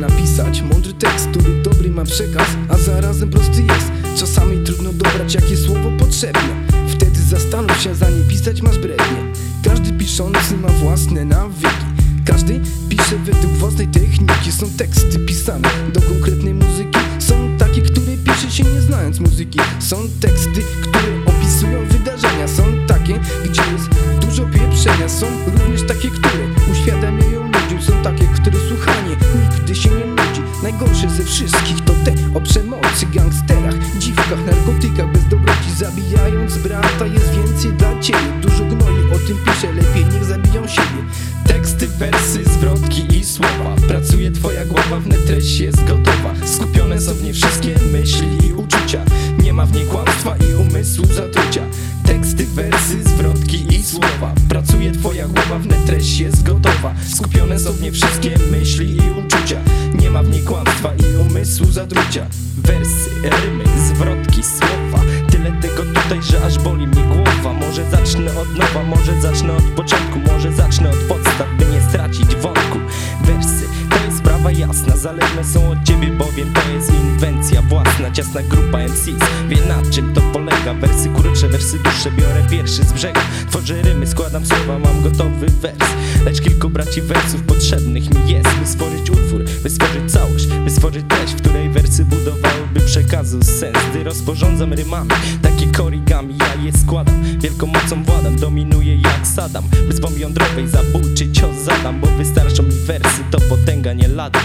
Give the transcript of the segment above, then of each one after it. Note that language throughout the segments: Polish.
napisać. Mądry tekst, który dobry ma przekaz, a zarazem prosty jest. Czasami trudno dobrać jakie słowo potrzebne. Wtedy zastanów się, zanim pisać masz brednie. Każdy piszący ma własne nawyki. Każdy pisze według własnej techniki. Są teksty pisane do konkretnej muzyki. Są takie, które pisze się nie znając muzyki. Są teksty, które opisują wydarzenia. Są takie, gdzie jest dużo pieprzenia. Są również takie, które o przemocy, gangsterach Dziwkach, narkotykach, bez dobroci Zabijając brata. Jest więcej dla ciebie. Dużo gnoi o tym pisze, lepiej niech zabiją siebie. Teksty, wersy, zwrotki i słowa. Pracuje twoja głowa, wnet treść jest gotowa. Skupione są w niej wszystkie myśli i uczucia. Nie ma w niej kłamstwa i umysłu zatrucia. Teksty, wersy, zwrotki i słowa. Pracuje twoja głowa, wnet treść jest gotowa. Skupione są w niej wszystkie myśli i uczucia. Nie ma w niej kłamstwa umysłu zatrucia. Wersy, rymy, zwrotki, słowa. Tyle tego tutaj, że aż boli mnie głowa. Może zacznę od nowa, może zacznę od początku. Może zacznę od podstaw, by nie stracić wątku. Wersy, to jest sprawa jasna. Zależne są od ciebie, bowiem to jest inwencja własna Ciasna grupa MCs wie na czym to polega. Wersy krótsze, wersy dłuższe, biorę pierwszy z brzegu. Tworzę rymy, składam słowa, mam gotowy wers. Lecz kilku braci wersów potrzebnych mi jest By stworzyć utwór, by stworzyć całość By stworzyć treść, w której wersy budowałyby przekazu sens. Gdy rozporządzam rymami, takie korigami Ja je składam, wielką mocą władam Dominuję jak Sadam, by z bomb jądrowej zabójczy cios zadam Bo wystarczą mi wersy, to potęga nie lada.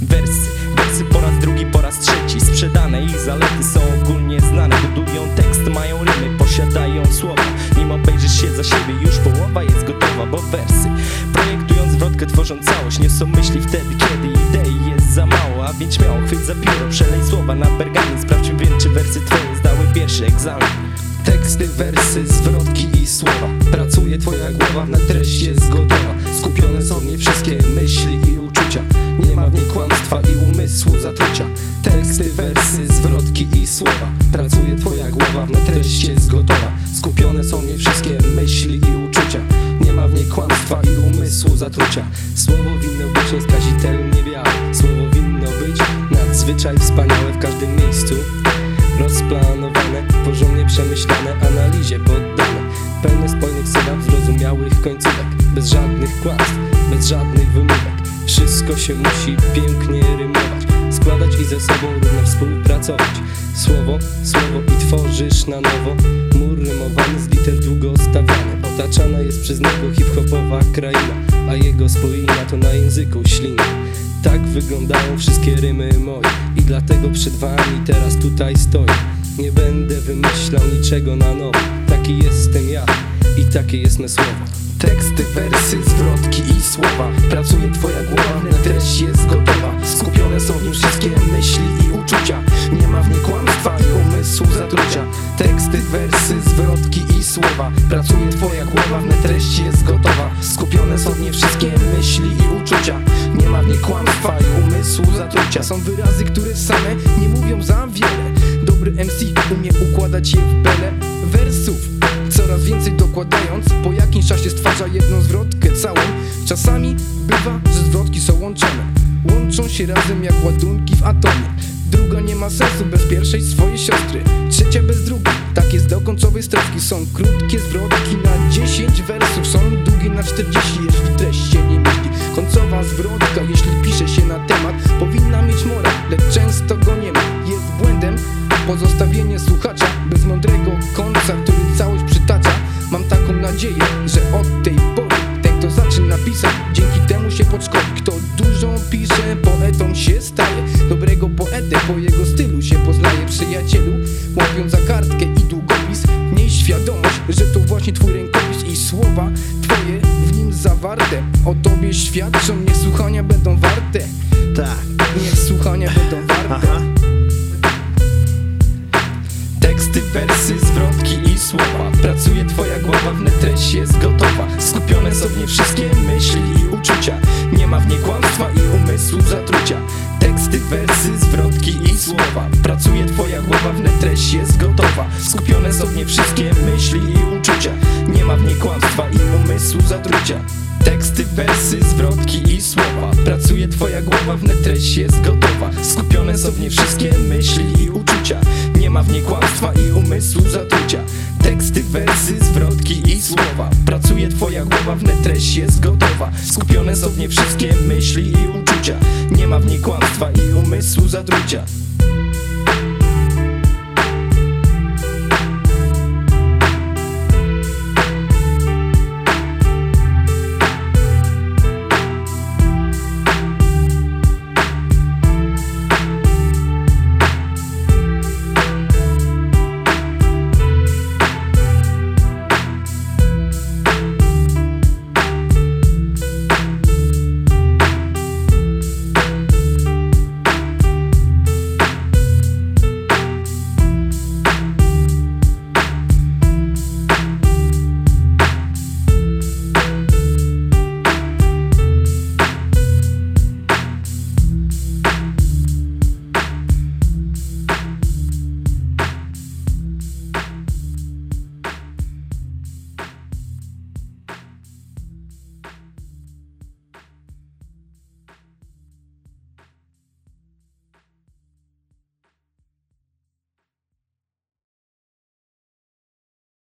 Wersy, wersy po raz drugi, po raz trzeci. Sprzedane ich zalety są ogólnie znane. Budują tekst, mają rymy, posiadają słowa. Nim obejrzysz się za siebie, już połowa jest gotowa Bo wersy, projektując zwrotkę, tworzą całość. Niosą myśli wtedy, kiedy idei jest za mało. A więc śmiało chwyć za pióro, przelej słowa na pergamin. Sprawdź wiem, czy wersy twoje zdały pierwszy egzamin Teksty, wersy, zwrotki i słowa. Pracuje twoja głowa, na treść jest gotowa. Skupione są w niej wszystkie myśli i uczucia. Nie ma w niej kłamstwa i umysłu zatrucia. Teksty, wersy, zwrotki i słowa. Pracuje twoja głowa, na treść jest gotowa. Skupione są w niej wszystkie myśli i uczucia. Nie ma w niej kłamstwa i umysłu zatrucia. Słowo winno być nieskazitelnie białe Słowo winno być nadzwyczaj wspaniałe w każdym miejscu Rozplanowane, porządnie przemyślane, analizie poddane. Pełne spójnych słów, zrozumiałych końcówek Bez żadnych kłamstw, bez żadnych wymówek. Wszystko się musi pięknie rymować Składać i ze sobą równo współpracować. Słowo, słowo i tworzysz na nowo. Mur rymowany z liter długo stawiany Otaczana jest przez niego hip-hopowa kraina A jego spójna to na języku ślina tak wyglądają wszystkie rymy moje. I dlatego przed wami teraz tutaj stoję. Nie będę wymyślał niczego na nowo. Taki jestem ja i takie jest me słowo. Teksty, wersy, zwrotki i słowa. Pracuje twoja głowa, treść jest gotowa. Skupione są w nim wszystkie myśli i uczucia. Nie ma w niej kłamstwa i umysłu zatrucia. Teksty, wersy, zwrotki i słowa. Pracuje twoja głowa, na treść jest gotowa. Skupione są w niej wszystkie myśli i uczucia. Nie ma w niej kłamstwa i umysłu zatrucia. Są wyrazy, które same nie mówią za wiele. Dobry MC umie układać je w bele wersów. Coraz więcej dokładając, po jakimś czasie stwarza jedną zwrotkę całą. Czasami bywa, że zwrotki są łączone. Łączą się razem jak ładunki w atomie Druga nie ma sensu bez pierwszej swojej siostry. Trzecia bez drugiej, tak jest do końcowej strofki Są krótkie zwrotki na 10 wersów. Są długie na 40, jeśli treść się nie mieści. Końcowa zwrotka, Przyjacielu, łapiąc za kartkę i długopis. Miej świadomość, że to właśnie twój rękopis I słowa twoje w nim zawarte. O tobie świadczą, niech słuchania będą warte. Tak, Niech słuchania będą warte. Aha. Teksty, wersy, zwrotki i słowa. Pracuje twoja głowa, wnet treść jest gotowa. Skupione są w niej wszystkie myśli i uczucia. Nie ma w niej kłamstwa i umysłu zatrucia Teksty, wersy, zwrotki i słowa. Pracuje twoja głowa, wnet treść jest gotowa. Skupione są w niej wszystkie myśli i uczucia. Nie ma w niej kłamstwa i umysłu zatrucia. Teksty, wersy, zwrotki i słowa. Pracuje twoja głowa, wnet treść jest gotowa. Skupione są w niej wszystkie myśli i uczucia. Nie ma w niej kłamstwa i umysłu zatrucia. Teksty, wersy, zwrotki i słowa twoja głowa, wnet treść jest gotowa. Skupione są w niej wszystkie myśli i uczucia. Nie ma w niej kłamstwa i umysłu zatrucia